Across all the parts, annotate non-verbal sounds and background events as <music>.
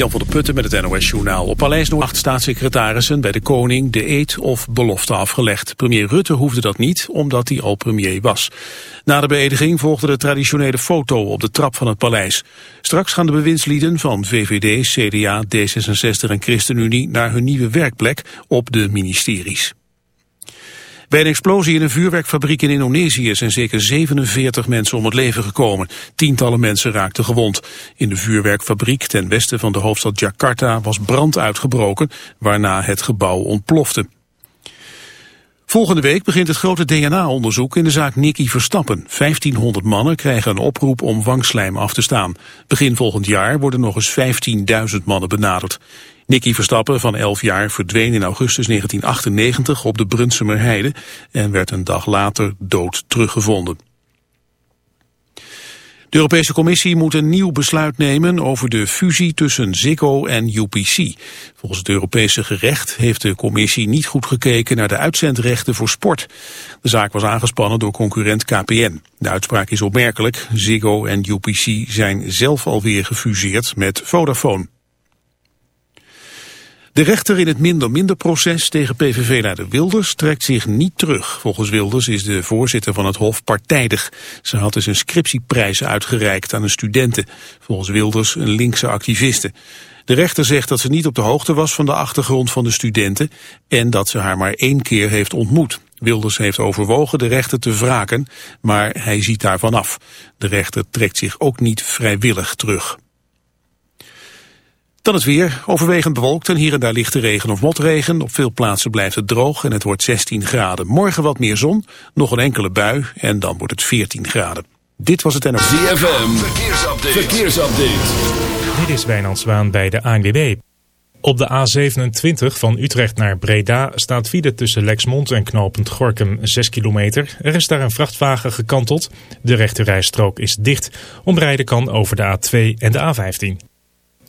Jan van der Putten met het NOS-journaal. Op Paleis nog acht staatssecretarissen bij de koning de eed of belofte afgelegd. Premier Rutte hoefde dat niet, omdat hij al premier was. Na de beëdiging volgde de traditionele foto op de trap van het paleis. Straks gaan de bewindslieden van VVD, CDA, D66 en ChristenUnie naar hun nieuwe werkplek op de ministeries. Bij een explosie in een vuurwerkfabriek in Indonesië zijn zeker 47 mensen om het leven gekomen. Tientallen mensen raakten gewond. In de vuurwerkfabriek ten westen van de hoofdstad Jakarta was brand uitgebroken, waarna het gebouw ontplofte. Volgende week begint het grote DNA-onderzoek in de zaak Nicky Verstappen. 1500 mannen krijgen een oproep om wangslijm af te staan. Begin volgend jaar worden nog eens 15.000 mannen benaderd. Nicky Verstappen van 11 jaar verdween in augustus 1998 op de Brunsumer Heide en werd een dag later dood teruggevonden. De Europese Commissie moet een nieuw besluit nemen over de fusie tussen Ziggo en UPC. Volgens het Europese gerecht heeft de Commissie niet goed gekeken naar de uitzendrechten voor sport. De zaak was aangespannen door concurrent KPN. De uitspraak is opmerkelijk. Ziggo en UPC zijn zelf alweer gefuseerd met Vodafone. De rechter in het minder-minder-proces tegen PVV-leider Wilders trekt zich niet terug. Volgens Wilders is de voorzitter van het Hof partijdig. Ze had dus een scriptieprijs uitgereikt aan een studenten. Volgens Wilders een linkse activiste. De rechter zegt dat ze niet op de hoogte was van de achtergrond van de studenten... en dat ze haar maar één keer heeft ontmoet. Wilders heeft overwogen de rechter te wraken, maar hij ziet daarvan af. De rechter trekt zich ook niet vrijwillig terug. Dan het weer, overwegend bewolkt en hier en daar lichte regen of motregen. Op veel plaatsen blijft het droog en het wordt 16 graden. Morgen wat meer zon, nog een enkele bui en dan wordt het 14 graden. Dit was het NOS. ZFM, verkeersupdate. verkeersupdate. Dit is Wijnand Zwaan bij de ANWB. Op de A27 van Utrecht naar Breda staat file tussen Lexmond en knooppunt Gorkum 6 kilometer. Er is daar een vrachtwagen gekanteld. De rechterrijstrook is dicht. Omrijden kan over de A2 en de A15.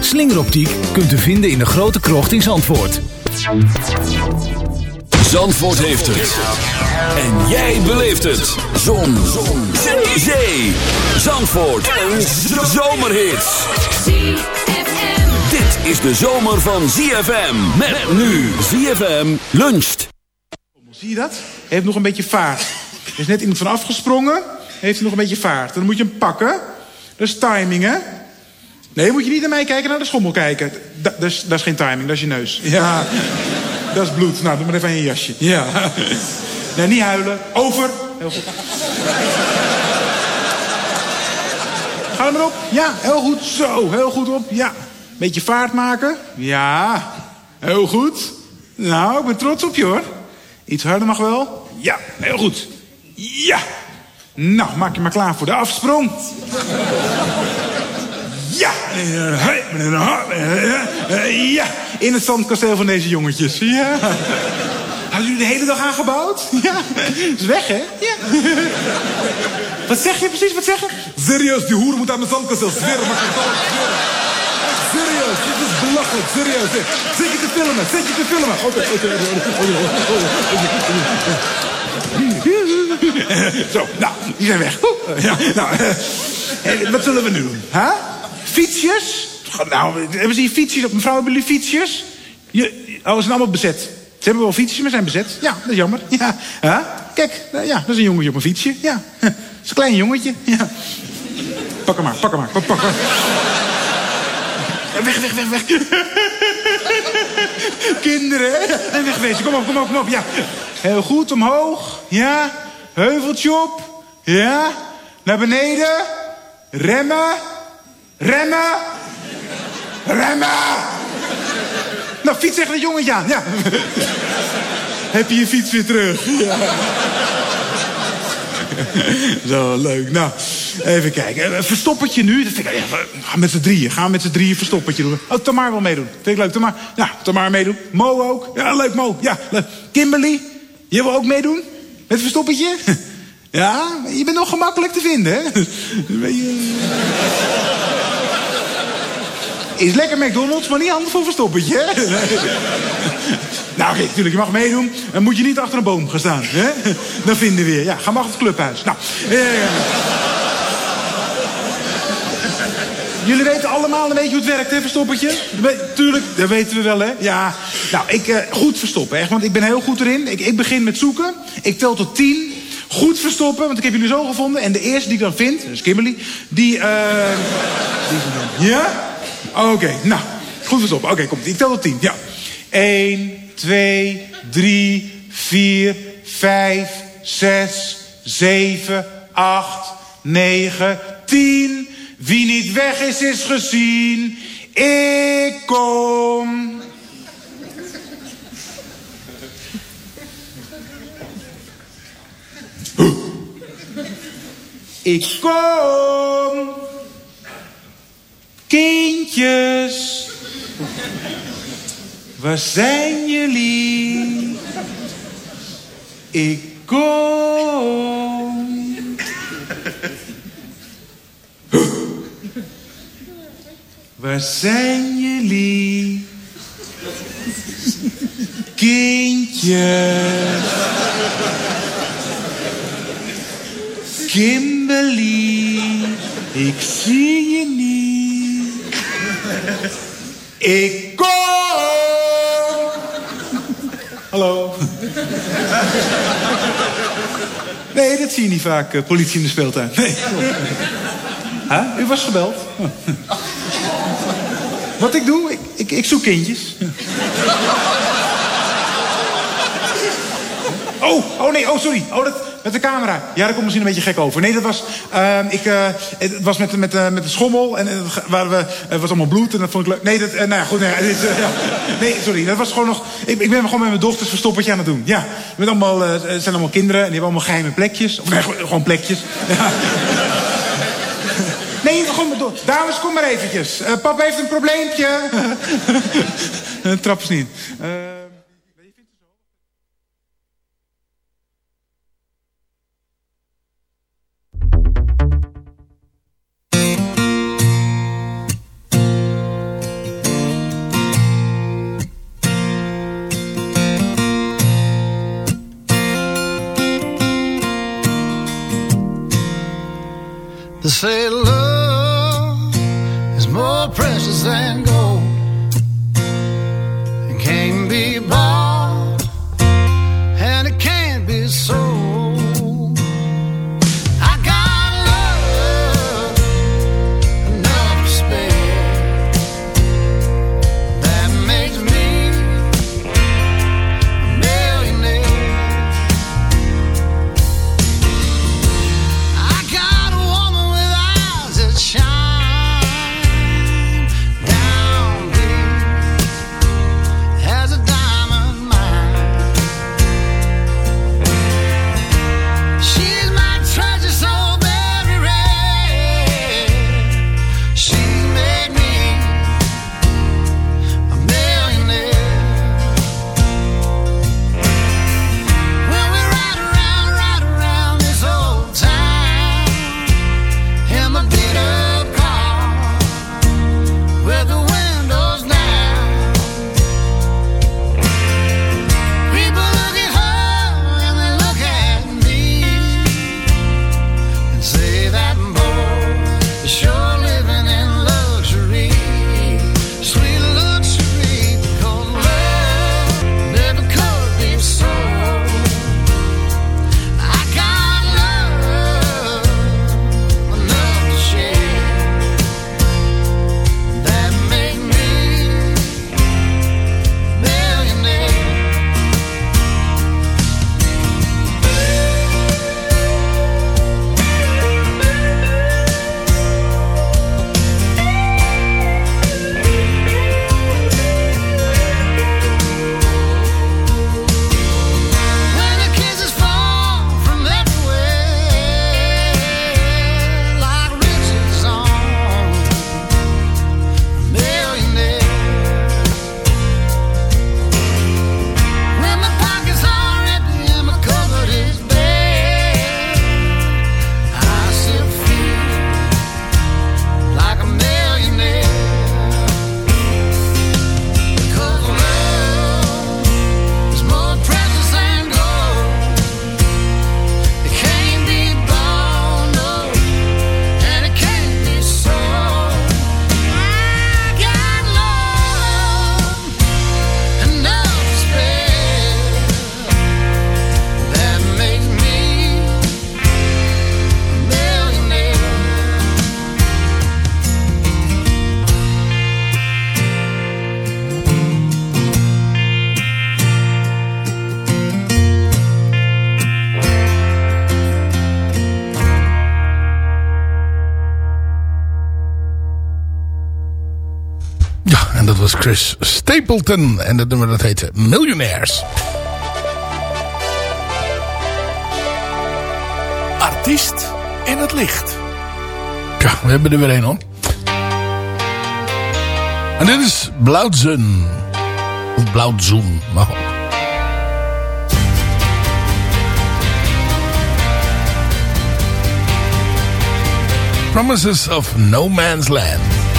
Slingeroptiek kunt u vinden in de grote krocht in Zandvoort. Zandvoort heeft het. En jij beleeft het. Zon. Zon. Zee. Zee. Zandvoort. Een zomerhit. Dit is de zomer van ZFM. Met nu ZFM luncht. Zie je dat? Hij heeft nog een beetje vaart. Er is net iemand van afgesprongen. Heeft hij nog een beetje vaart. Dan moet je hem pakken. Dat is timing, hè? Nee, moet je niet naar mij kijken, naar de schommel kijken. Da- dat, is, dat is geen timing, dat is je neus. Ja, <laughs> dat is bloed. Nou, doe maar even aan je jasje. Ja. <laughs> Nee, niet huilen. Over. Heel goed. Ga er maar op. Ja, heel goed. Zo, heel goed op. Ja. Beetje vaart maken. Ja, heel goed. Nou, ik ben trots op je hoor. Iets harder mag wel. Ja, heel goed. Ja. Nou, maak je maar klaar voor de afsprong. Ja. Ja. In het zandkasteel van deze jongetjes. Ja. Hadden jullie de hele dag aangebouwd? Ja. Is weg, hè? Ja. Wat zeg je precies? Wat zeg je? Serieus, die hoer moet aan mijn zandkasteel. Zweer, maar zweren. Serieus, dit is belachelijk, serieus. hè. Zet je te filmen, zet je te filmen. Oké, oké, oké. Zo, nou, die zijn weg. Ja, nou, eh, eh, wat zullen we nu doen? Huh? Fietsjes? Nou, hebben ze hier fietsjes op? Mevrouw, hebben jullie fietsjes? Je, oh, ze zijn allemaal bezet. Ze hebben wel fietsjes, maar zijn bezet. Ja, dat is jammer. Ja, huh? Kijk, nou ja, dat is een jongetje op een fietsje. Ja, <laughs> dat is een klein jongetje. Ja. Pak hem maar, pak hem maar. Pak, pak, pak. Weg, weg, weg, weg. <laughs> Kinderen? En wegwezen. Kom op, kom op, kom op. Ja. Heel goed, omhoog. Ja. Heuveltje op. Ja. Naar beneden. Remmen. Remmen. Remmen. Nou, fiets tegen dat jongetje aan. Ja. <laughs> Heb je je fiets weer terug? <laughs> Ja. Zo, leuk. Nou, even kijken. Een verstoppertje nu. Dat vind ik, ja, met z'n drieën. Gaan met z'n drieën verstoppertje doen. Oh, Tamar wil meedoen. Vind ik leuk. Tamar. Ja, Tamar meedoen. Mo ook. Ja, leuk Mo. Ja, leuk. Kimberly, je wil ook meedoen? Met verstoppertje? <laughs> Ja, je bent nog gemakkelijk te vinden, hè? Ben je- Is lekker McDonald's, maar niet handig voor verstoppertje, hè? <laughs> Nou, oké, natuurlijk, je mag meedoen. Dan moet je niet achter een boom gaan staan, hè? Dan vinden we je. Ja, ga maar achter het clubhuis. Nou, eh, Jullie weten allemaal een beetje hoe het werkt, hè, verstoppertje? Tuurlijk, dat weten we wel, hè? Ja. Nou, ik, eh, goed verstoppen, echt, want ik ben heel goed erin. Ik, ik begin met zoeken. Ik tel tot tien. Goed verstoppen, want ik heb jullie zo gevonden. En de eerste die ik dan vind, dat is Kimberly, die, eh... die. Ja? Oké, nou, goed verstoppen. Oké, komt. Ik tel tot tien, ja. 1, 2, 3, 4, 5, 6, 7, 8, 9, 10. Wie niet weg is, is gezien. Ik kom. Ik kom. Kindjes. Waar zijn jullie? Ik kom. Waar zijn jullie? Kindjes. Kimberly, ik zie je niet. Ik kom. Hallo. Nee, dat zie je niet vaak, eh, politie in de speeltuin. Nee. Huh? U was gebeld. Wat ik doe? Ik, ik, ik zoek kindjes. Oh, oh nee, oh sorry. Oh, dat, met de camera. Ja, dat komt misschien een beetje gek over. Nee, dat was, ehm, ik, eh, het was met, met, eh, met de schommel en het ga- waren we, was allemaal bloed en dat vond ik leuk. Nee, dat, eh, nou ja, goed. Nee, <laughs> eh, nee, sorry. Dat was gewoon nog, ik, ik ben gewoon met mijn dochters verstoppertje aan het doen. Ja, met allemaal, eh, het zijn allemaal kinderen en die hebben allemaal geheime plekjes. Of nee, gewoon plekjes. <laughs> Ja. Nee, gewoon Dames, kom maar eventjes. Eh, papa heeft een probleempje. <laughs> Eh, Trap eens niet. Say love is more precious than gold Chris Stapleton. En dat nummer dat heette Millionaires. Artiest in het licht. Ja, we hebben er weer een hoor. En dit is Blauwzun. Of Blauwzoen, mag ook. Promises of No Man's Land.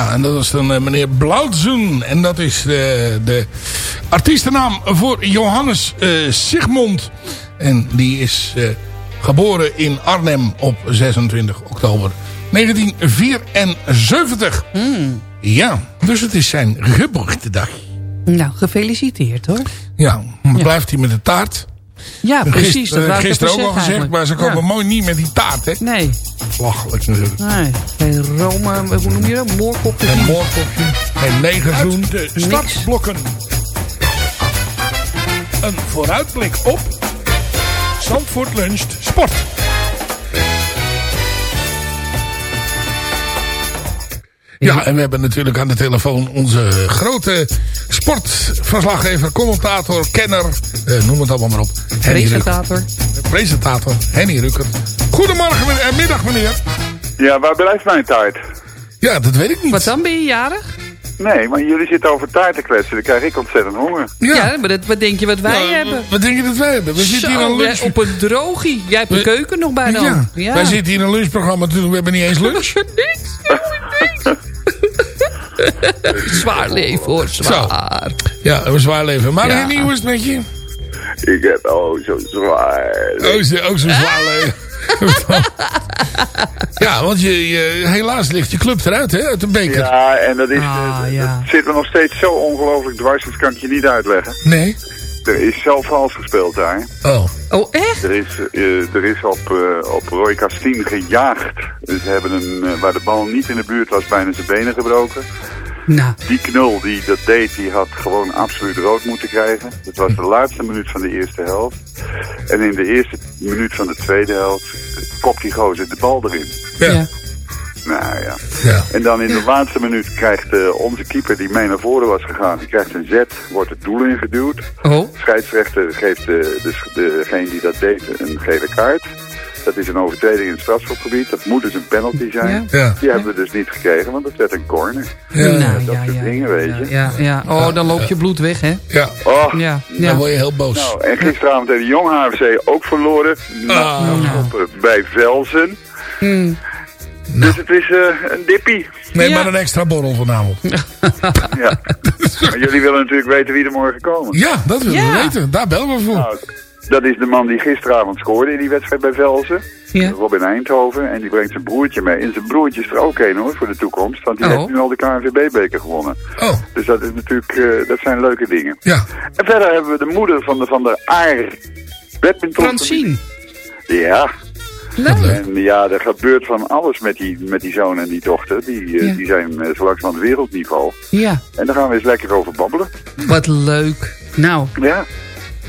Ja, en dat was dan eh, meneer Blauwzoen. En dat is de, de artiestennaam voor Johannes eh, Sigmond. En die is eh, geboren in Arnhem op 26 oktober 1974. Ja, dus het is zijn geboortedag. Nou, gefeliciteerd hoor. Ja, blijft hij met de taart. Ja, precies. Dat wou ik gisteren ook al gezegd, maar ze komen mooi niet met die taart, hè? Nee, Belachelijk natuurlijk. nee. Geen Rome, hoe noem je dat? Moorkopje. Geen moordkopje, geen negerzoen. De startblokken. Een vooruitblik op Zandvoort luncht sport. Ja, en we hebben natuurlijk aan de telefoon onze grote sportverslaggever, commentator, kenner, eh, noem het allemaal maar op. Henny Presentator. Presentator, Henny Rucker. Goedemorgen meneer, en middag meneer. Ja, waar blijft mijn taart? Ja, dat weet ik niet. Wat dan, ben je jarig? Nee, maar jullie zitten over taart te kletsen. Dan krijg ik ontzettend honger. Ja, maar dat, wat denk je wat wij hebben? Wat denk je dat wij hebben? We zitten hier aan lunch. op een drogie. Jij hebt de keuken nog bijna. Ja, ja. wij zitten hier in een lunchprogramma natuurlijk. We hebben niet eens <laughs> lunch. niks. <laughs> Zwaar leven hoor, zwaar. Ja, een zwaar leven. Maar Ja. Hoe is het met je? Ik heb oh zo zwaar. Ook zo, ook zo'n zwaar leven. <laughs> ja, want je, je, helaas ligt je club eruit, hè, uit de beker. Ja, en dat, is, Ah, ja. dat zit me nog steeds zo ongelooflijk dwars. Dat kan ik je niet uitleggen. Nee. Er is zelf vals gespeeld daar. Oh. Oh, echt? Er is, eh, er is op, eh, op Roy Castien gejaagd. Dus ze hebben een, eh, waar de bal niet in de buurt was, bijna zijn benen gebroken. Nou. Die knul die dat deed, die had gewoon absoluut rood moeten krijgen. Het was de laatste minuut van de eerste helft. En in de eerste minuut van de tweede helft kopt die gozer de bal erin. Ja. Nou ja. Ja. En dan in de laatste minuut krijgt eh, onze keeper die mee naar voren was gegaan, die krijgt een zet, wordt het doel ingeduwd. Oh. Scheidsrechter geeft de, de, degene die dat deed een gele kaart. Dat is een overtreding in het strafschopgebied. Dat moet dus een penalty zijn. Ja. Ja. Die hebben we dus niet gekregen, want dat werd een corner. Ja. Nou, dat ja, soort ja, dingen, weet je. Ja, ja. Oh, dan loopt je bloed weg, hè? Ja. Oh, Ja, Dan word je heel boos. nou, en gisteravond heeft de Jong HFC ook verloren. Ah. Bij Velsen. Hmm. Dus het is eh, een dippie. Nee, Ja. maar een extra borrel vanavond. <laughs> Ja. maar jullie willen natuurlijk weten wie er morgen komen. Ja, dat willen Ja. we weten. Daar bellen we voor. Nou, dat is de man die gisteravond scoorde in die wedstrijd bij Velsen. Ja. Robin Eindhoven. En die brengt zijn broertje mee. En zijn broertje is er ook een hoor, voor de toekomst. Want die Oh. heeft nu al de KNVB-beker gewonnen. Oh, Dus dat is natuurlijk, eh, dat zijn leuke dingen. ja. En verder hebben we de moeder van de, van de Aar badminton. Francine. Ja. Nou, En ja, er gebeurt van alles met die, met die zoon en die dochter. Die, eh, Ja. die zijn eh, zo langzamerhand wereldniveau. ja. En daar gaan we eens lekker over babbelen. Wat leuk. Nou, Ja.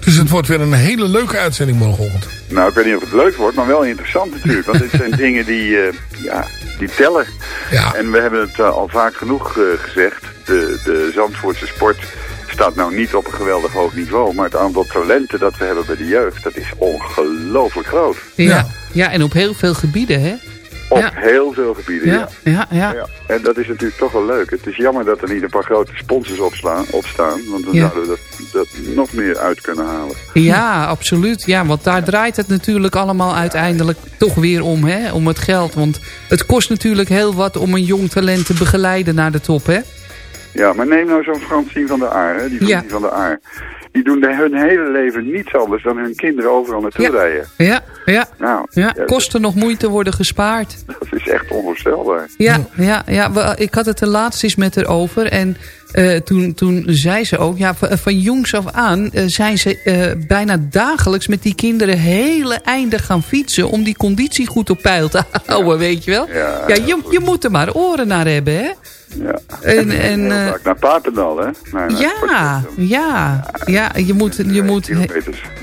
Dus het wordt weer een hele leuke uitzending morgenochtend. Nou, ik weet niet of het leuk wordt, maar wel interessant natuurlijk. Want dit zijn <laughs> dingen die, eh, ja, die tellen. Ja. En we hebben het al vaak genoeg eh, gezegd. De, de Zandvoortse sport staat nou niet op een geweldig hoog niveau. Maar het aantal talenten dat we hebben bij de jeugd, dat is ongelooflijk groot. ja. Ja. en op heel veel gebieden, hè? Op Ja. heel veel gebieden, ja. Ja, ja, en dat is natuurlijk toch wel leuk. Het is jammer dat er niet een paar grote sponsors opslaan, opstaan. Want dan zouden we dat, dat nog meer uit kunnen halen. Ja, absoluut. Ja, want daar draait het natuurlijk allemaal uiteindelijk toch weer om, hè? Om het geld. Want het kost natuurlijk heel wat om een jong talent te begeleiden naar de top, hè? Ja, maar neem nou zo'n Francine van der Aar, hè, die familie van der Aar. Die doen de, hun hele leven niets anders dan hun kinderen overal naartoe Ja. rijden. Ja, ja. Nou, Ja, ja, kosten nog moeite worden gespaard. <laughs> dat is echt onvoorstelbaar. Ja, ja, ja ik had het er laatst eens met haar over. En eh, toen, toen zei ze ook, ja, van, jongs af aan eh, zijn ze eh, bijna dagelijks met die kinderen hele einden gaan fietsen. Om die conditie goed op peil te <laughs> houden, weet je wel. Ja, Ja, je, je moet er maar oren naar hebben, hè. Ja. En, <laughs> en, eh, vaak naar Papendal, hè? Naar, naar ja, ja, ja, je moet, je moet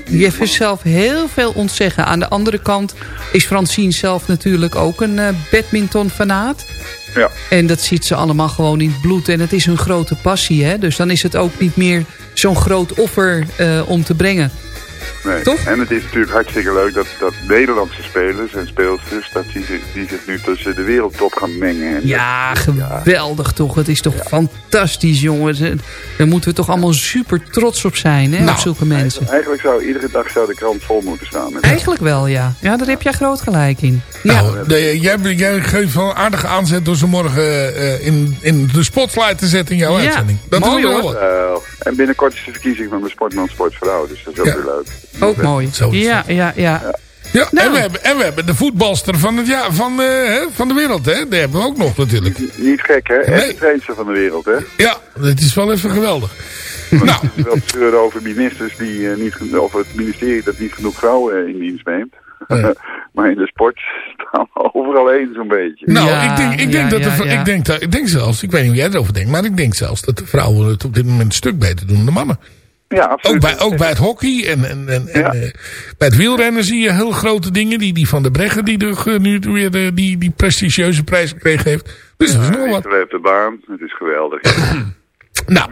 je zelf heel veel ontzeggen. Aan de andere kant is Francine zelf natuurlijk ook een eh, badmintonfanaat. Ja. En dat ziet ze allemaal gewoon in het bloed. En het is hun grote passie, hè. Dus dan is het ook niet meer zo'n groot offer eh, om te brengen. Nee. Toch? En het is natuurlijk hartstikke leuk dat, dat Nederlandse spelers en speelsters... dat die, zich- die zich nu tussen de wereldtop gaan mengen. En Ja, geweldig toch. Het is toch fantastisch, jongens. En Daar moeten we toch allemaal super trots op zijn, hè, Nou, op zulke mensen. Eigenlijk zou iedere dag zou de krant vol moeten staan. Met Eigenlijk wel, ja. Ja, daar heb jij groot gelijk in. Ja, Nou, de- jij, jij geeft wel een aardige aanzet door ze morgen eh, in, in de spotlight te zetten in jouw Ja, uitzending. Dat mooi, is wel wat. En binnenkort is de verkiezing van de sportman sportvrouw. Dus dat is ook Ja. weer leuk. ook mooi. Zo Ja, ja, ja. Ja, Nou. en, we hebben, en we hebben de voetbalster van, het jaar, van, eh, hè, van de wereld, hè? Die hebben we ook nog natuurlijk. Niet gek, hè? En Nee. de trainster van de wereld, hè? Ja, dat is wel even geweldig. <laughs> nou, Het is wel te zeuren over ministers die eh, niet, of het ministerie dat niet genoeg vrouwen eh, in dienst neemt. Ja. <laughs> maar in de sport staan we overal één zo'n beetje. nou Ja, ik, denk, ik, denk ja, dat de, ja. Ik, denk dat, ik denk zelfs, ik weet niet hoe jij erover denkt, maar ik denk zelfs dat de vrouwen het op dit moment een stuk beter doen dan de mannen. Ja, absoluut. Ook bij, ook bij het hockey en, en, en, en, eh, bij het wielrennen zie je heel grote dingen. Die, die van de Breggen die de, ge- nu weer de, die, die prestigieuze prijs gekregen heeft. Dus dat is nog wat. Hij op de baan. Het is geweldig. <clears throat> Nou,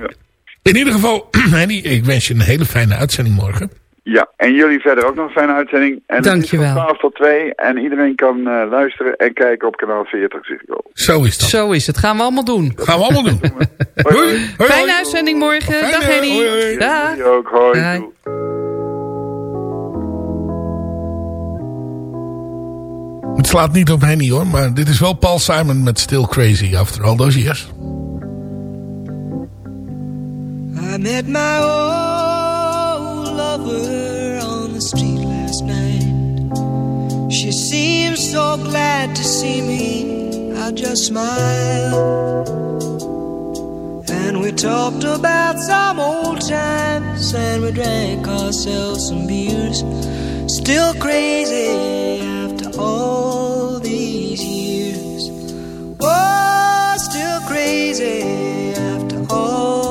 in ieder geval, <clears throat> Henny, ik wens je een hele fijne uitzending morgen. Ja, en jullie verder ook nog een fijne uitzending. En Dankjewel. Van 12 tot 2 en iedereen kan eh, luisteren en kijken op kanaal 40 Ziggo. Zo is dat. Zo is het. Gaan we allemaal doen. Gaan we allemaal doen. <laughs> Hoi, Hoi, hoi. hoi, Fijne hoi. uitzending morgen. Fijne, Dag Henny. hoi, hoi. Dag. Jullie ook, hoi. Dag. Het slaat niet op Henny hoor, maar dit is wel Paul Simon met Still Crazy after all those years. I met my lover on the street last night. She seemed so glad to see me. I just smiled. And we talked about some old times and we drank ourselves some beers. Still crazy after all these years. Oh, still crazy after all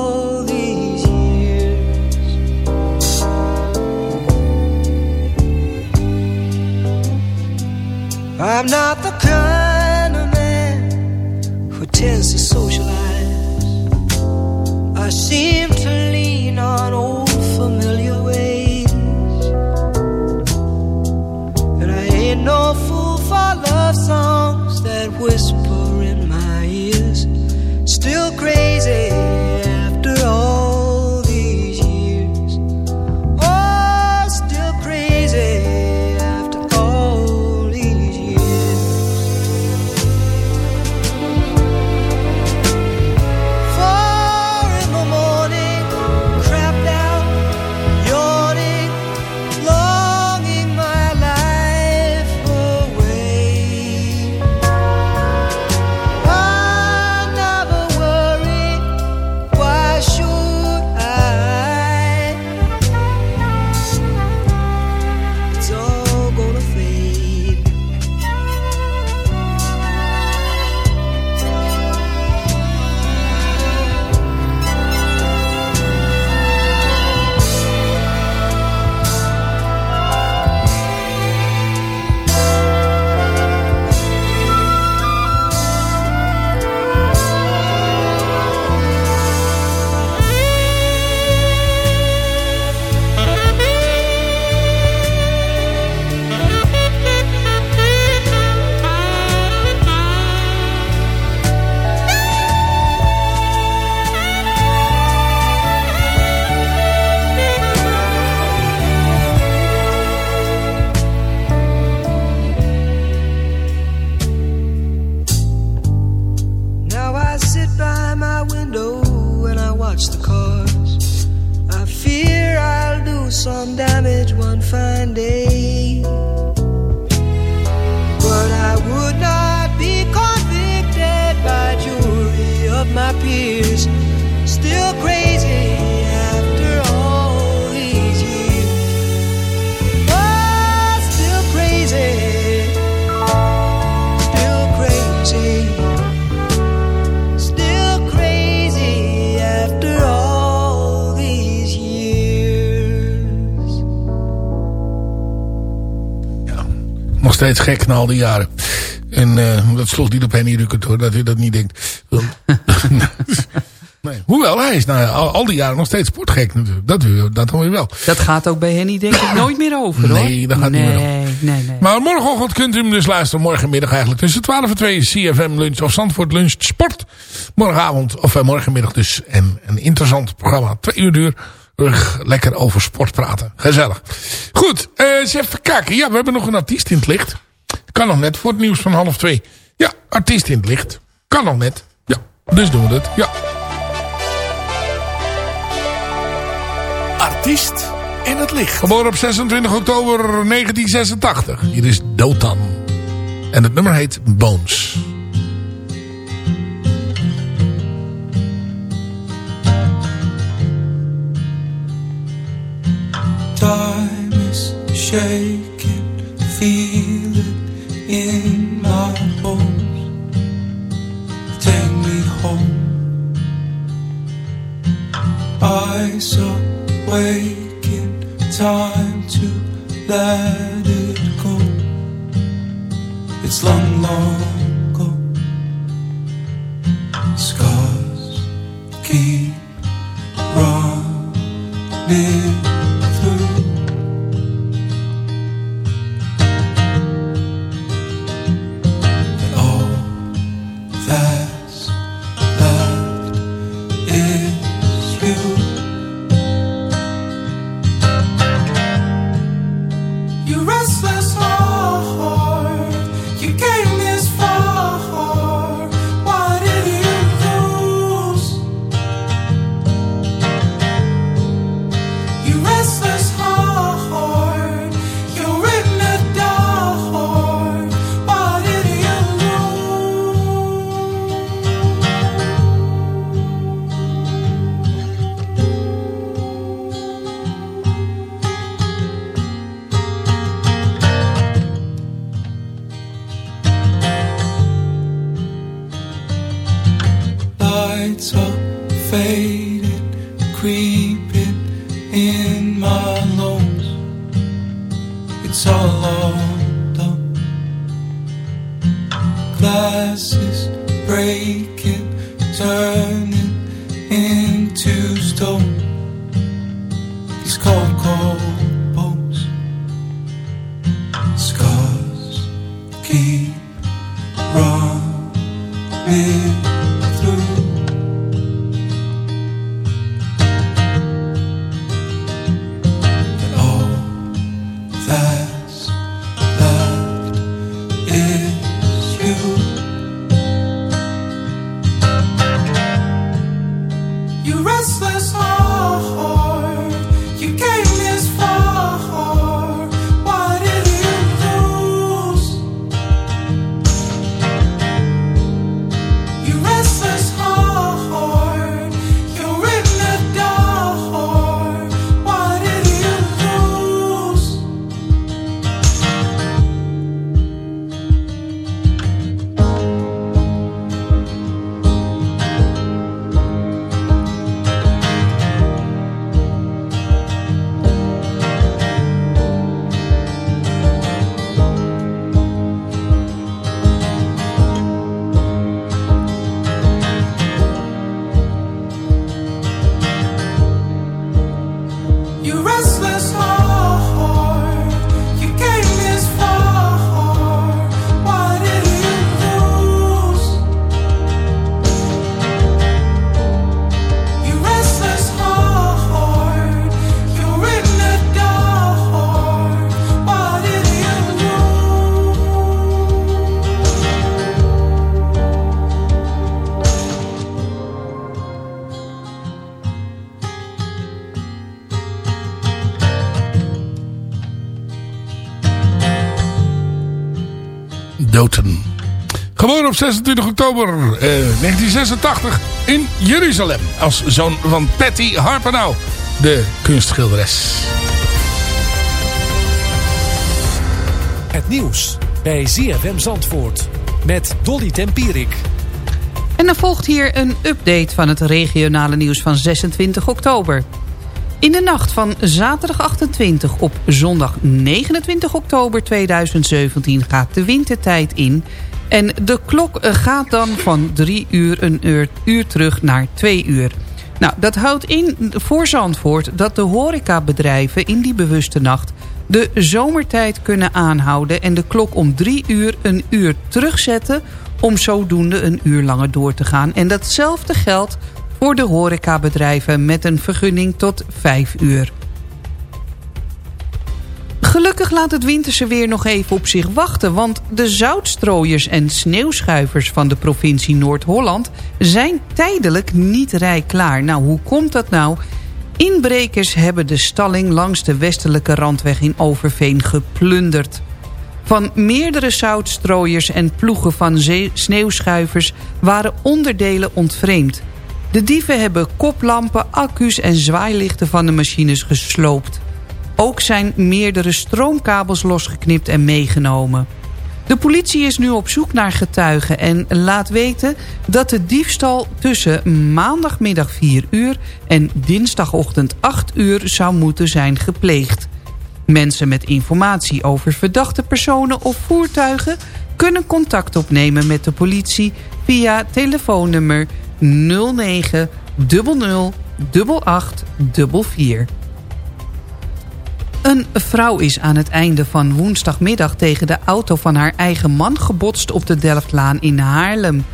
I'm not the kind of man who tends to socialize. I seem to lean on old steeds gek na al die jaren. En eh, dat sloeg niet op Henny Rukert hoor, dat u dat niet denkt. <laughs> nee. Hoewel, hij is na al, al die jaren nog steeds sportgek natuurlijk. Dat, dat hoor je wel. Dat gaat ook bij Henny denk ik nooit meer over hoor. Nee, dat gaat niet nee, meer over. Nee, nee, Maar morgenochtend kunt u hem dus luisteren. Morgenmiddag eigenlijk tussen 12 en 2 CFM lunch of Zandvoort lunch sport. Morgenavond of eh, morgenmiddag dus. En een interessant programma. Twee uur duur. Rug lekker over sport praten. Gezellig. Goed, eh, eens even kijken. Ja, we hebben nog een artiest in het licht. Kan nog net voor het nieuws van half twee. Ja, artiest in het licht. Kan nog net. Ja, dus doen we het. Ja. Artiest in het licht. Geboren op 26 oktober 1986. Hier is Dotan. En het nummer heet Bones. Time is shaking, feel it in my bones. Take me home. Eyes are waking, time to let it go. It's long, long gone. Scars keep running 26 oktober eh, 1986 in Jeruzalem. Als zoon van Patty Harpenau, de kunstschilderes. Het nieuws bij ZFM Zandvoort met Dolly Tempierik. En er volgt hier een update van het regionale nieuws van 26 oktober. In de nacht van zaterdag 28 op zondag 29 oktober 2017 gaat de wintertijd in... en de klok gaat dan van 3 uur een uur, uur terug naar 2 uur. Nou, dat houdt in voor Zandvoort dat de horecabedrijven in die bewuste nacht... de zomertijd kunnen aanhouden en de klok om 3 uur een uur terugzetten... om zodoende een uur langer door te gaan. En datzelfde geldt voor de horecabedrijven met een vergunning tot 5 uur. Gelukkig laat het winterse weer nog even op zich wachten... want de zoutstrooiers en sneeuwschuivers van de provincie Noord-Holland... zijn tijdelijk niet rijklaar. Nou, hoe komt dat nou? Inbrekers hebben de stalling langs de westelijke randweg in Overveen geplunderd. Van meerdere zoutstrooiers en ploegen van sneeuwschuivers... waren onderdelen ontvreemd. De dieven hebben koplampen, accu's en zwaailichten van de machines gesloopt. Ook zijn meerdere stroomkabels losgeknipt en meegenomen. De politie is nu op zoek naar getuigen en laat weten dat de diefstal tussen maandagmiddag 4 uur en dinsdagochtend 8 uur zou moeten zijn gepleegd. Mensen met informatie over verdachte personen of voertuigen kunnen contact opnemen met de politie via telefoonnummer 09 00 8844. Een vrouw is aan het einde van woensdagmiddag tegen de auto van haar eigen man gebotst op de Delftlaan in Haarlem.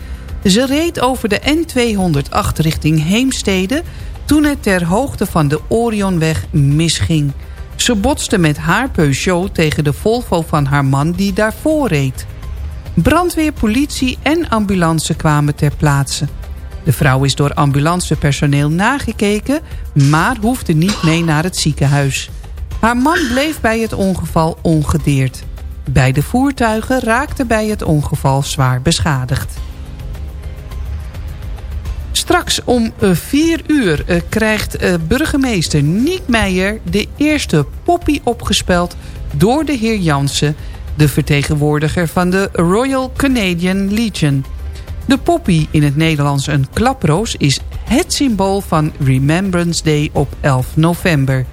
Ze reed over de N208 richting Heemstede toen het ter hoogte van de Orionweg misging. Ze botste met haar Peugeot tegen de Volvo van haar man die daarvoor reed. Brandweer, politie en ambulance kwamen ter plaatse. De vrouw is door ambulancepersoneel nagekeken, maar hoefde niet mee naar het ziekenhuis. Haar man bleef bij het ongeval ongedeerd. Beide voertuigen raakten bij het ongeval zwaar beschadigd. Straks om 4 uur eh, krijgt eh, burgemeester Niek Meijer... de eerste poppy opgespeld door de heer Jansen... de vertegenwoordiger van de Royal Canadian Legion. De poppy, in het Nederlands een klaproos, is het symbool van Remembrance Day op 11 november.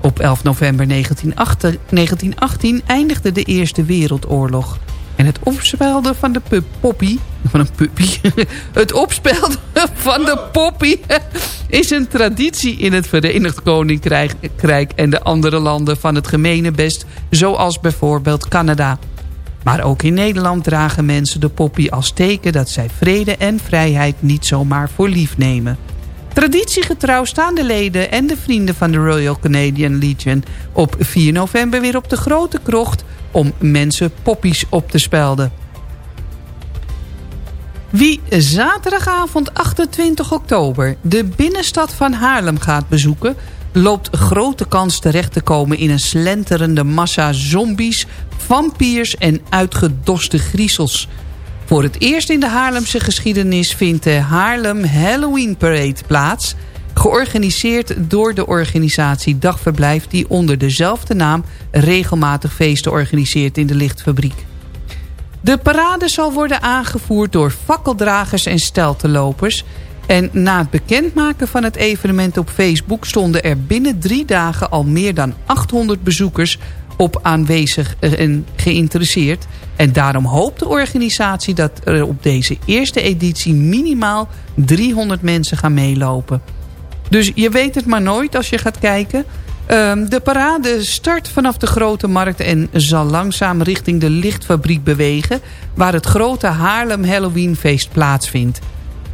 Op 11 november 1918 1918 eindigde de Eerste Wereldoorlog. En het opspelden van de pu- poppy... Van een puppy. <laughs> Het opspelden van de poppy... <laughs> is een traditie in het Verenigd Koninkrijk Krijk en de andere landen van het gemene best... zoals bijvoorbeeld Canada. Maar ook in Nederland dragen mensen de poppy als teken... dat zij vrede en vrijheid niet zomaar voor lief nemen. Traditiegetrouw staan de leden en de vrienden van de Royal Canadian Legion... op 4 november weer op de Grote Krocht om mensen poppies op te spelden. Wie zaterdagavond 28 oktober de binnenstad van Haarlem gaat bezoeken... loopt grote kans terecht te komen in een slenterende massa zombies... vampiers en uitgedoste griezels. Voor het eerst in de Haarlemse geschiedenis vindt de Haarlem Halloween Parade plaats... georganiseerd door de organisatie Dagverblijf... die onder dezelfde naam regelmatig feesten organiseert in de lichtfabriek. De parade zal worden aangevoerd door fakkeldragers en steltenlopers. En na het bekendmaken van het evenement op Facebook... stonden er binnen drie dagen al meer dan 800 bezoekers op aanwezig en geïnteresseerd. En daarom hoopt de organisatie dat er op deze eerste editie... minimaal 300 mensen gaan meelopen. Dus je weet het maar nooit als je gaat kijken... Ehm, de parade start vanaf de Grote Markt en zal langzaam richting de lichtfabriek bewegen... waar het grote Haarlem Halloweenfeest plaatsvindt.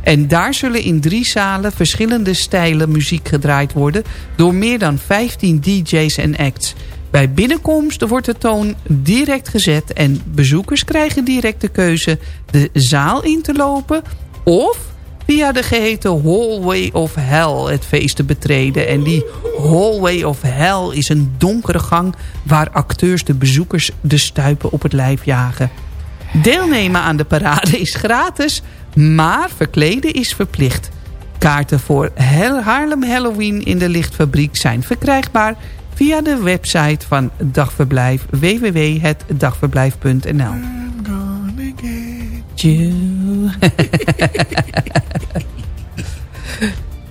En daar zullen in drie zalen verschillende stijlen muziek gedraaid worden... door meer dan 15 dj's en acts. Bij binnenkomst wordt de toon direct gezet... en bezoekers krijgen direct de keuze de zaal in te lopen... of via de geheten Hallway of Hell het feest te betreden. En die Hallway of Hell is een donkere gang... waar acteurs de bezoekers de stuipen op het lijf jagen. Deelnemen aan de parade is gratis, maar verkleden is verplicht. Kaarten voor Haarlem Halloween in de lichtfabriek zijn verkrijgbaar... via de website van Dagverblijf www.hetdagverblijf.nl <laughs>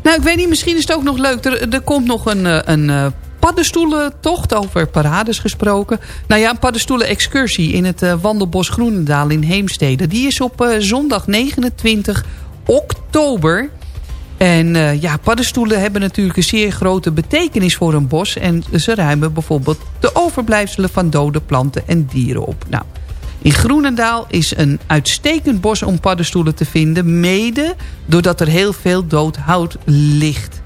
nou, ik weet niet, misschien is het ook nog leuk. Er, er komt nog een, eh, een eh, paddenstoelentocht over parades gesproken. Nou ja, een paddenstoelen-excursie in het eh, Wandelbos Groenendaal in Heemstede. Die is op zondag 29 oktober. En eh, ja, paddenstoelen hebben natuurlijk een zeer grote betekenis voor een bos. En ze ruimen bijvoorbeeld de overblijfselen van dode planten en dieren op. Nou, in Groenendaal is een uitstekend bos om paddenstoelen te vinden. Mede doordat er heel veel dood hout ligt.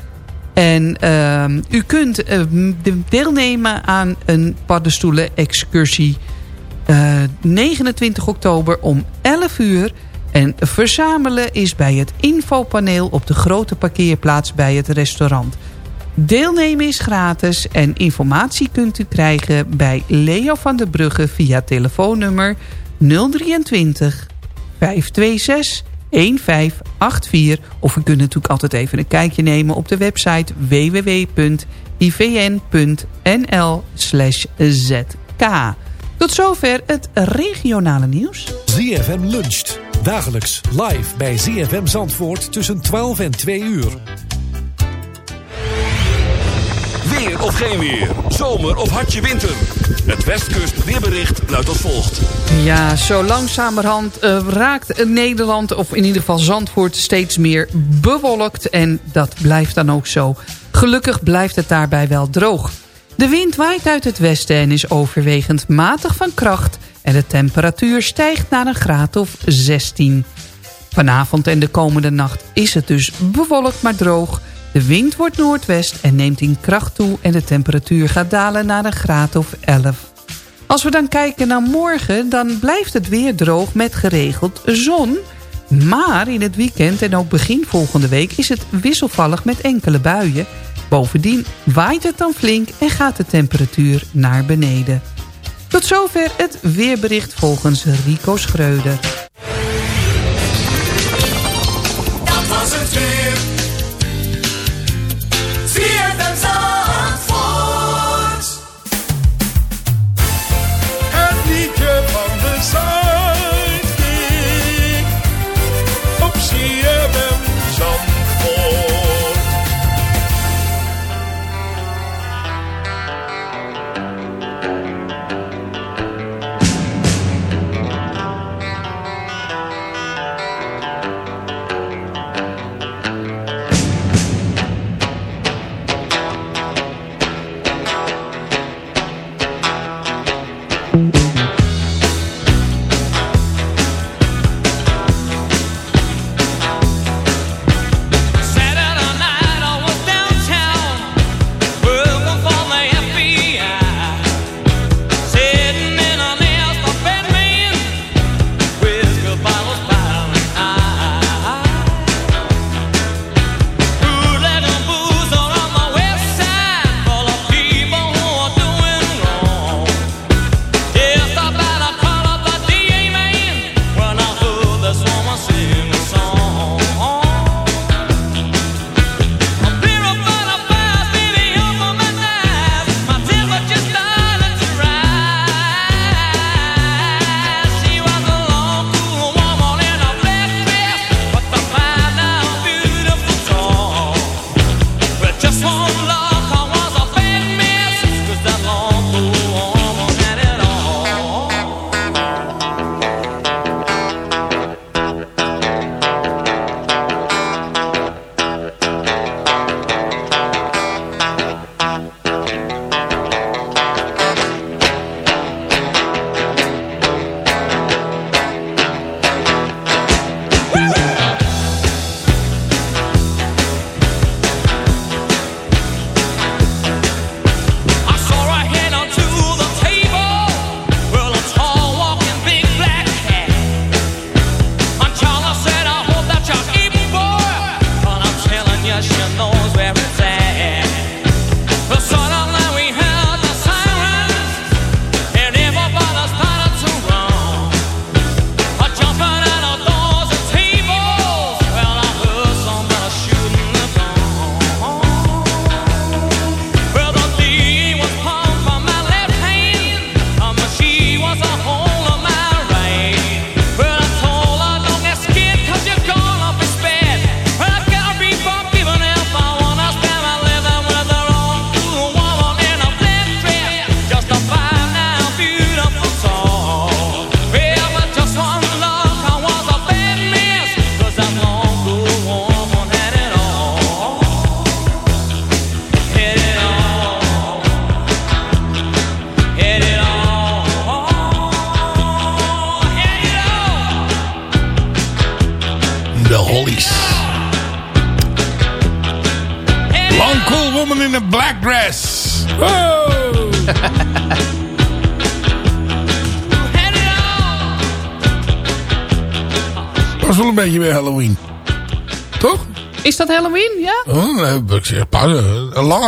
En ehm, u kunt eh, de- deelnemen aan een paddenstoelen-excursie. eh, 29 oktober om 11 uur. En verzamelen is bij het infopaneel op de grote parkeerplaats bij het restaurant. Deelnemen is gratis en informatie kunt u krijgen bij Leo van der Brugge via telefoonnummer 023 526 1584. Of u kunt natuurlijk altijd even een kijkje nemen op de website www.ivn.nl zk. Tot zover het regionale nieuws. ZFM luncht. Dagelijks live bij ZFM Zandvoort tussen 12 en 2 uur. Weer of geen weer. Zomer of hartje winter. Het Westkust weerbericht luidt als volgt. Ja, zo langzamerhand eh, raakt Nederland, of in ieder geval Zandvoort, steeds meer bewolkt. En dat blijft dan ook zo. Gelukkig blijft het daarbij wel droog. De wind waait uit het westen en is overwegend matig van kracht. En de temperatuur stijgt naar een graad of 16. Vanavond en de komende nacht is het dus bewolkt maar droog. De wind wordt noordwest en neemt in kracht toe... en de temperatuur gaat dalen naar een graad of 11. Als we dan kijken naar morgen, dan blijft het weer droog met geregeld zon. Maar in het weekend en ook begin volgende week is het wisselvallig met enkele buien. Bovendien waait het dan flink en gaat de temperatuur naar beneden. Tot zover het weerbericht volgens Rico Schreuder.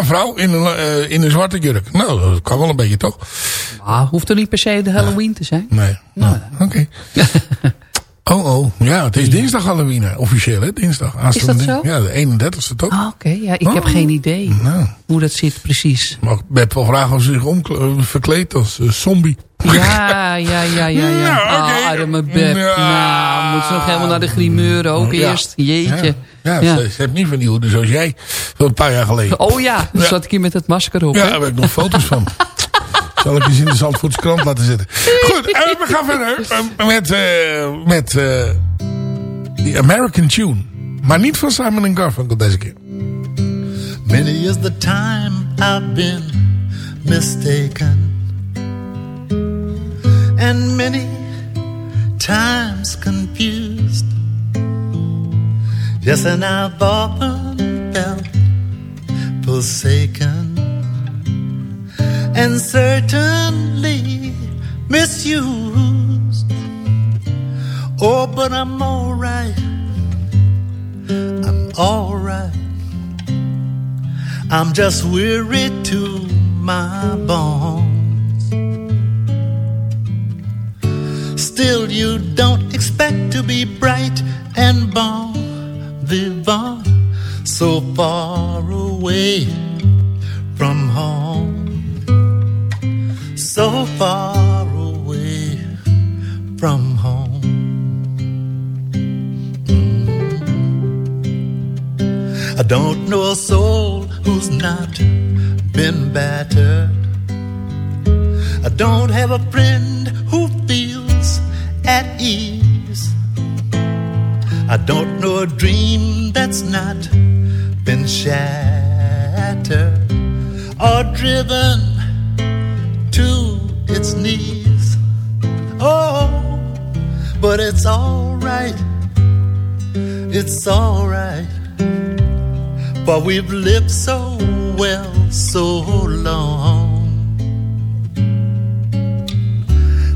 Vrouw in een, eh, in een zwarte jurk. Nou, dat kan wel een beetje, toch? Ah, hoeft er niet per se de Halloween te zijn. Nee. Nou, Oké. <laughs> oh, oh. Ja, het is dinsdag Halloween, officieel, hè? Dinsdag. Aanstaande Is dat zo? Ja, de 31ste, toch? Ah, oké. Ja, ik heb Oh. geen idee Nou. hoe dat zit precies. Mag ik Beb wel vragen of ze zich eh, verkleedt als eh, zombie? <laughs> Ja, ja, ja, ja. ja. Nou, oké. Ah, arme Beb. Ja. Nou, moet ze nog helemaal naar de grimeur ook Ja. eerst. Jeetje. Ja, Ja. Ze, ze heeft niet vernieuwd, zoals jij. Van een paar jaar geleden. Oh ja, dan zat ik hier met het masker op. Ja, daar heb ik nog foto's van. <laughs> Zal ik eens in de Zandvoortse krant laten zetten. Goed, eh, we gaan verder eh, met, met eh The American Tune. Maar niet van Simon Garfunkel deze keer. Many is the time I've been mistaken. And many times confused. Yes, and I've often felt forsaken. And certainly misused. Oh, but I'm alright. I'm alright. I'm just weary to my bones. Still, you don't expect to be bright and bon vivant so far away from home. So far away from home. Mm. I don't know a soul who's not been battered. I don't have a friend who feels at ease. I don't know a dream that's not been shattered or driven but it's alright. It's alright. But we've lived so well so long.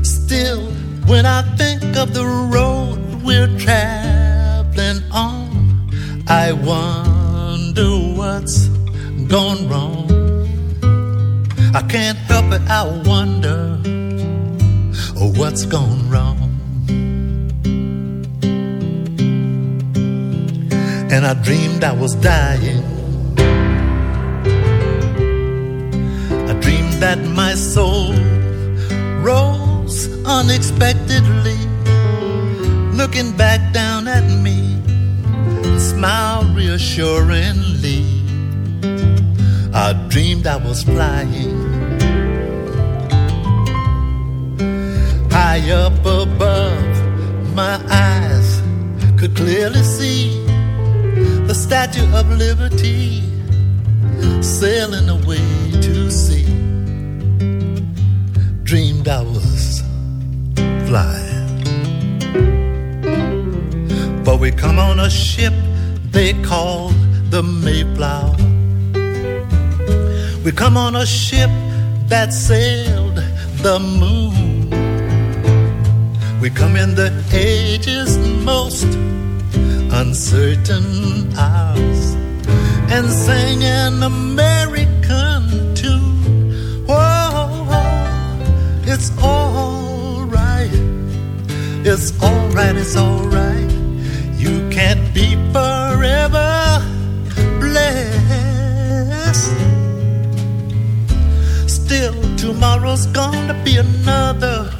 Still, when I think of the road we're traveling on, I wonder what's gone wrong. I can't help it, I wonder oh, what's gone wrong. And I dreamed I was dying. I dreamed that my soul rose unexpectedly, looking back down at me, smiled reassuringly. I dreamed I was flying high up above, my eyes could clearly see Statue of Liberty sailing away to sea. Dreamed I was flying. But we come on a ship they call the Mayflower. We come on a ship that sailed the moon. We come in the age's most uncertain hours and sing an American tune. Whoa, it's all right. It's all right. It's all right. You can't be forever blessed. Still, tomorrow's gonna be another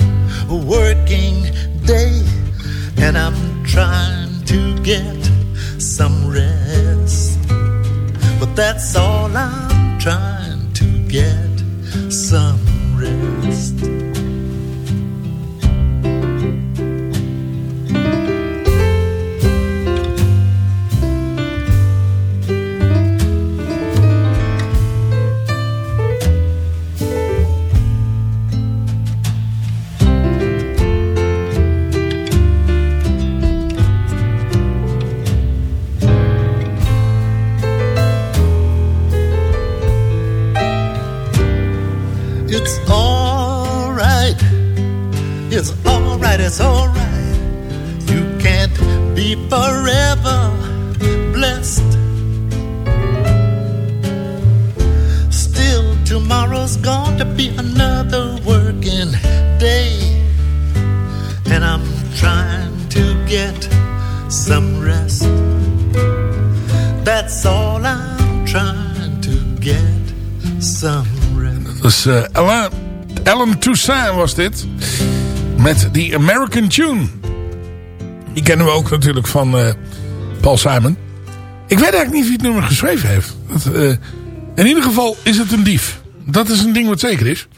working day, and I'm trying get some rest. But that's all I'm Was dit. Met die American Tune. Die kennen we ook natuurlijk van eh, Paul Simon. Ik weet eigenlijk niet wie het nummer geschreven heeft. Dat, eh, in ieder geval is het een dief. Dat is een ding wat zeker is.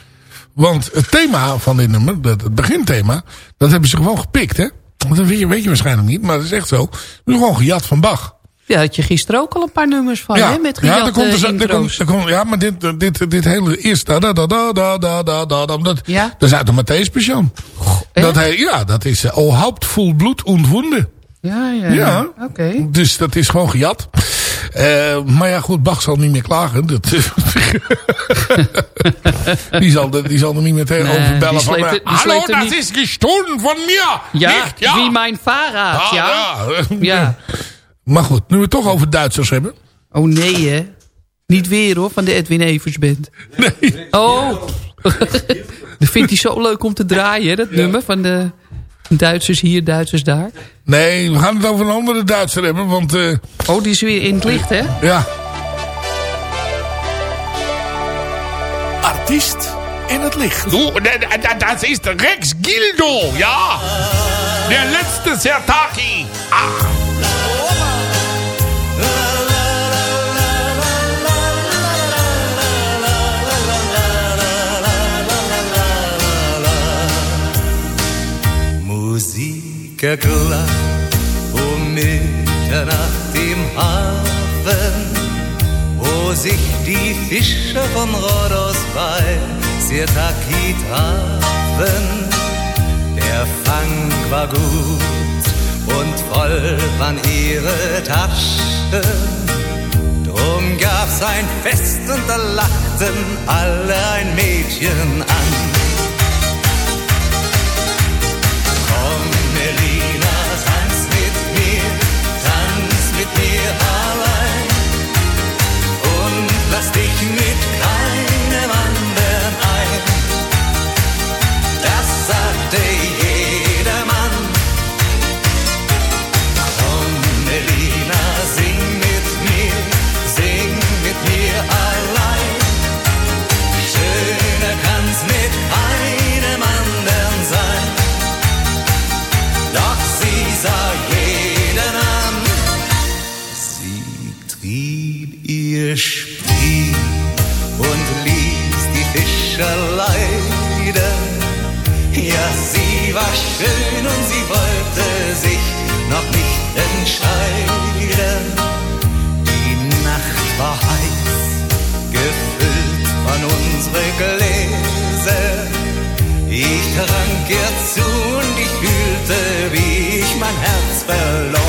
Want het thema van dit nummer, het beginthema, dat hebben ze gewoon gepikt. Hè? Dat weet je, weet je waarschijnlijk niet, maar dat is echt zo. Dat is gewoon gejat van Bach. Ja, had je gisteren ook al een paar nummers van, hè? Met ja, gejatte er komt, er, intro's. komt, komt, ja, maar dit, dit, dit hele eerste, da, da, da, da, da, da, da, da, dat, Ja? dat is uit de Matthäus Passion. Dat hij, ja, dat is uh, O Haupt voel bloed und Wunde. Ja, ja. Ja. Oké. Dus dat is gewoon gejat. Eh, maar ja, goed, Bach zal niet meer klagen. Dat, <laughs> die, zal, er- die zal er niet meer tegen Nee, overbellen die van... sleept eh, er- Hallo, dat niet- is gestolen van mir. Ja, ja. wie mijn Fahrrad, Ah, ja. ja. Ja. <laughs> Maar goed, nu we het toch over Duitsers hebben. Oh nee, hè. Niet weer, hoor, van de Edwin Evers Band. Nee. Oh. <laughs> dat vindt hij zo leuk om te draaien, hè, dat nummer van de Duitsers hier, Duitsers daar. Nee, we gaan het over een andere Duitser hebben, want... eh, Oh, die is weer in het licht, hè? ja, Artiest in het licht. Du, das ist Rex Gildo, ja. Der letzte Sertaki. Ah. Erklang um Mitternacht im Hafen, wo sich die Fischer von Rhodos bei Sirtaki trafen. Der Fang war gut und voll waren ihre Taschen. Drum gab's ein Fest und da lachten alle ein Mädchen mit mir allein. Und lass dich mit keinem ihr Spiel und ließ die Fischer leiden. Ja, sie war schön und sie wollte sich noch nicht entscheiden. Die Nacht war heiß, gefüllt von unsere Gläser. Ich trank ihr zu und ich fühlte, wie ich mein Herz verlor.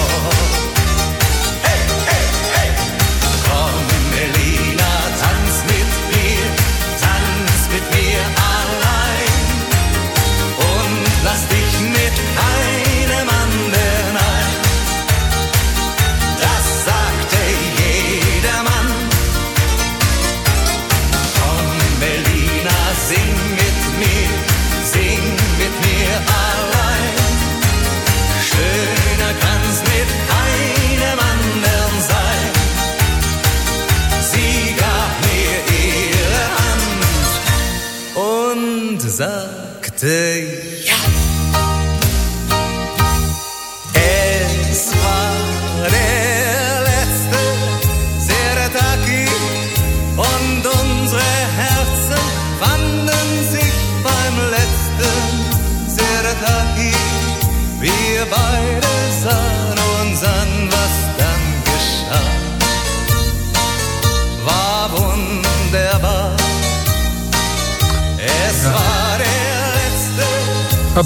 Day.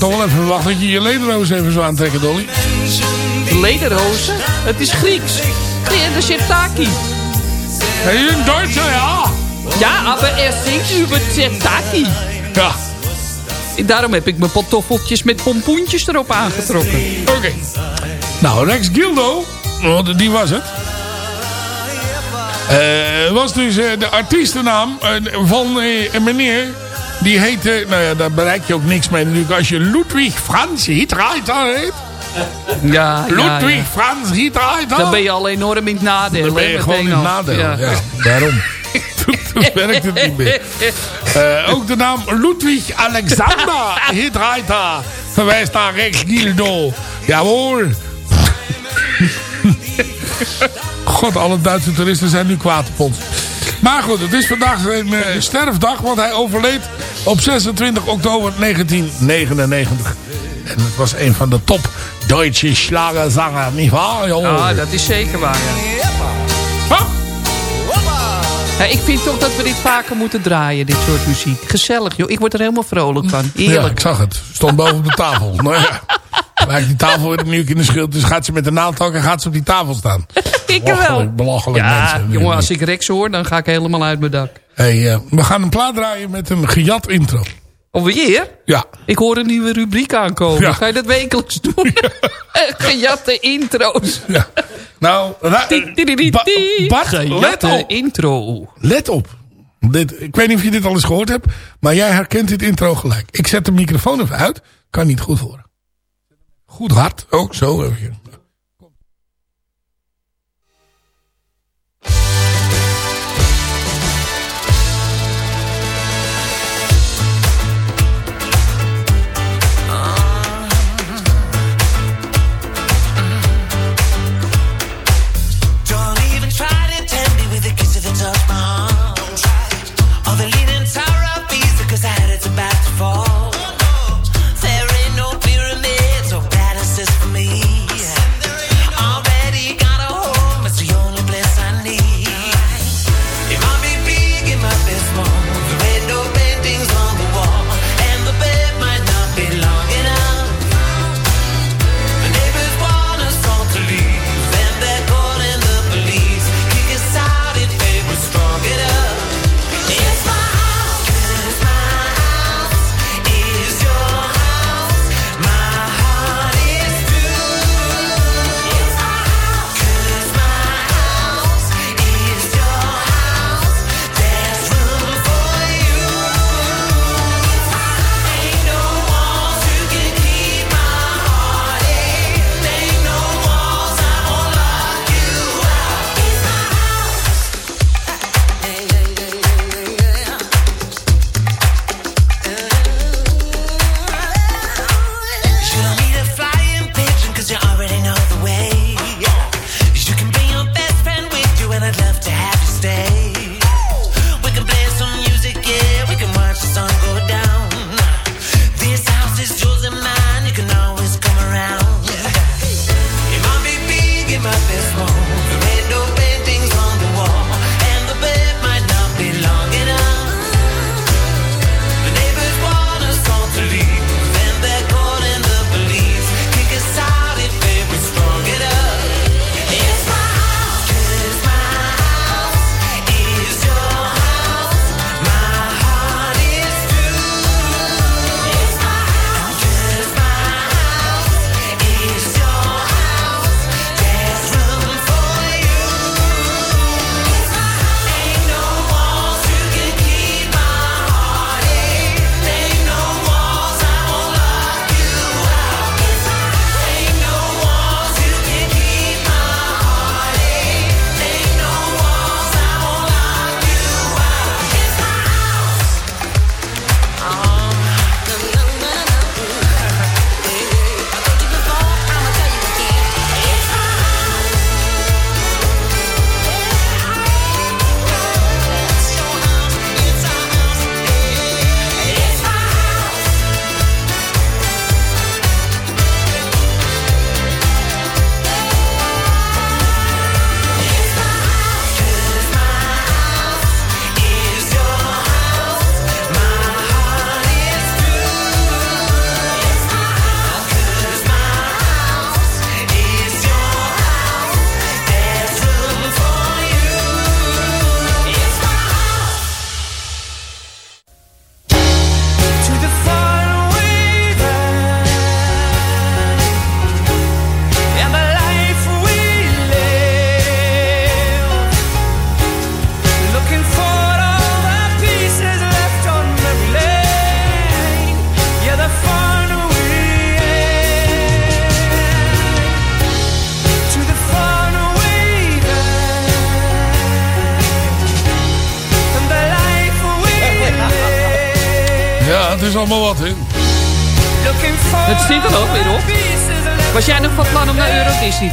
Had toch wel even verwacht dat je je lederhoos even zou aantrekken, Dolly. Lederhozen? Het is Grieks. De Sirtaki. Hey, in Duitser, ja. Ja, aber er singt über Sirtaki. Ja. Daarom heb ik mijn pantoffeltjes met pompoentjes erop aangetrokken. Oké. Nou, Rex Gildo, want die was het. Eh, was dus eh, de artiestennaam eh, van meneer. Die heette, nou ja, daar bereik je ook niks mee natuurlijk. Als je Ludwig Frans Hitreiter heet. Ja, ja, Ludwig ja. Frans Hitreiter. Dan ben je al enorm in het nadeel. Dan ben je gewoon in het nadeel. Ja. Ja, <laughs> daarom. Toen werkt het niet meer. Eh, ook de naam Ludwig Alexander Hitreiter verwijst naar Rex Gildo. Jawohl. <laughs> God, alle Duitse toeristen zijn nu kwaad op ons. Maar goed, het is vandaag zijn eh, sterfdag, want hij overleed op 26 oktober 1999. En het was een van de top Duitse schlagerzanger, nietwaar? joh? Ah, dat is zeker waar, ja. Ja, ik vind toch dat we dit vaker moeten draaien, dit soort muziek. Gezellig, joh. Ik word er helemaal vrolijk van. Ja, Heerlijk. ik zag het. Stond boven op de tafel. nou ja. Lijkt die tafel weer opnieuw in de schild. Dus gaat ze met de naaldtak en gaat ze op die tafel staan. Ik wel. Belachelijk, Ja, mensen. jongen, als ik Rex hoor, dan ga ik helemaal uit mijn dak. Hey, eh, we gaan een plaat draaien met een gejat intro. Alweer? Ja. Ik hoor een nieuwe rubriek aankomen. Ja. Ga je dat wekelijks doen? <laughs> Gejatte intro's. Ja. Nou, ra- Ba- Bart, let op. intro. Let op. Dit, ik weet niet of je dit al eens gehoord hebt. Maar jij herkent dit intro gelijk. Ik zet de microfoon even uit. Kan niet goed horen. Goed hard. Ook zo. even.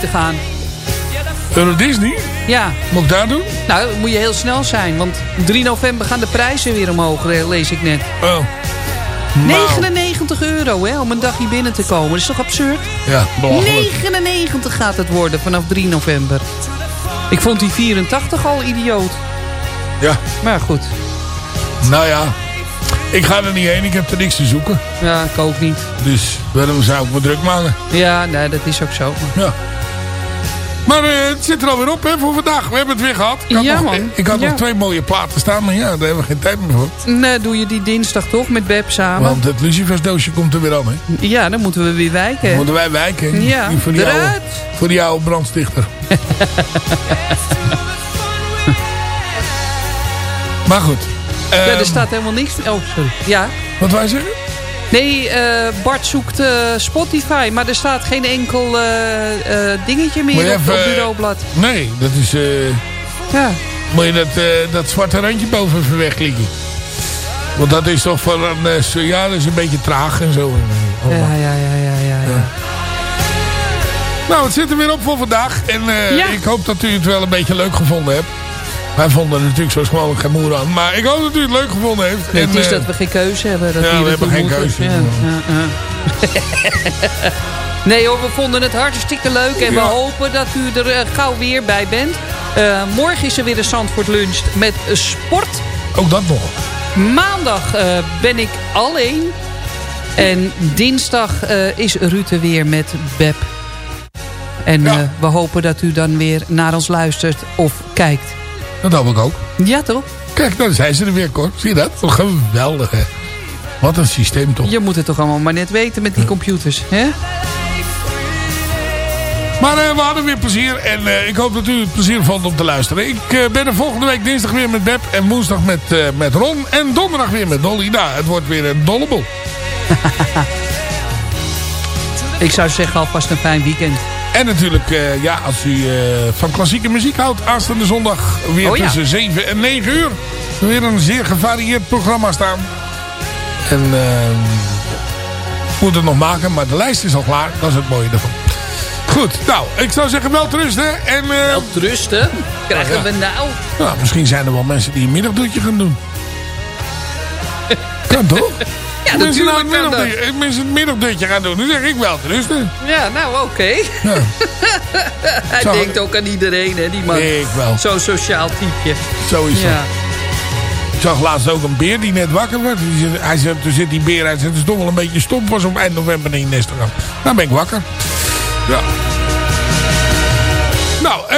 Te gaan? Euro Disney? Ja. Moet ik daar doen? Nou, moet je heel snel zijn. Want 3 november gaan de prijzen weer omhoog, eh, lees ik net. Oh. 99 euro hè, om een dagje binnen te komen. Dat is toch absurd? Ja, belachelijk. 99 gaat het worden vanaf 3 november. Ik vond die 84 al idioot. Ja. Maar goed. Nou ja, ik ga er niet heen. Ik heb er niks te zoeken. Ja, ik ook niet. Dus waarom zou ik me druk maken? Ja, nee, dat is ook zo. Ja. Maar eh, het zit er alweer op hè, voor vandaag. We hebben het weer gehad. Ik had, Ja, nog, man. Ik had Ja. nog twee mooie platen staan. Maar ja, daar hebben we geen tijd meer voor. Nee, doe je die dinsdag toch met Beb samen? Want het lucifersdoosje komt er weer aan. Hè. Ja, dan moeten we weer wijken. Moeten wij wijken. Ja, Die voor die oude, voor die oude brandstichter. <laughs> maar goed. ja, Ehm, er staat helemaal niks... Oh, sorry. Ja. Wat wij zeggen? Nee, eh, Bart zoekt eh, Spotify, maar er staat geen enkel eh, dingetje meer je op het bureaublad. Nee, dat is... Ja. Moet je dat, dat zwarte randje boven even wegklikken. Want dat is toch voor een... ja, dat is een beetje traag en zo. Ja, ja, ja, ja, ja. ja. Nou, het zit er weer op voor vandaag. En Ja. ik hoop dat u het wel een beetje leuk gevonden hebt. Wij vonden er natuurlijk zoals gewoon geen moer aan. Maar ik hoop dat u het leuk gevonden heeft. Nee, En, het is eh, dat we geen keuze hebben. Dat ja, we hebben geen keuze. Ja, <laughs> nee hoor, we vonden het hartstikke leuk. En we Ja. hopen dat u er eh, gauw weer bij bent. Eh, morgen is er weer de Zandvoort Lunch met sport. Ook dat nog. Maandag ben ik alleen. En dinsdag is Ruud er weer met Beb. En we hopen dat u dan weer naar ons luistert of kijkt. Dat hoop ik ook. Ja toch? Kijk, dan zijn ze er weer, Cor. Zie je dat? Geweldig, hè? Wat een systeem toch. Je moet het toch allemaal maar net weten met die computers. Hè? Maar eh, we hadden weer plezier. En eh, ik hoop dat u het plezier vond om te luisteren. Ik eh, ben er volgende week dinsdag weer met Beb. En woensdag met, met Ron. En donderdag weer met Dolly. Nou, het wordt weer een dollebol. <laughs> Ik zou zeggen alvast een fijn weekend. En natuurlijk, eh, ja, als u eh, van klassieke muziek houdt, aanstaande zondag weer Oh ja. tussen 7 en 9 uur. Weer een zeer gevarieerd programma staan. En ik moet het nog maken, maar de lijst is al klaar. Dat is het mooie ervan. Goed, nou, ik zou zeggen wel rusten. En, eh, Wel trusten. Krijgen Ja. we nou? nou, misschien zijn er wel mensen die een middagdutje gaan doen. <laughs> kan toch? Ja, een dat. middagdutje, mensen een middagdutje gaan doen. Dan zeg ik wel rusten. Ja, nou oké. Ja. <laughs> Hij denkt ook aan iedereen, hè, die man. Ik wel. Zo'n sociaal typeje. Zo is Ja. dat. Ik zag laatst ook een beer die net wakker werd. Hij zit, toen zit die beer, hij zit dus toch wel een beetje stom was om eind november in nest te gaan. Nou ben ik wakker. Ja. Nou, eh...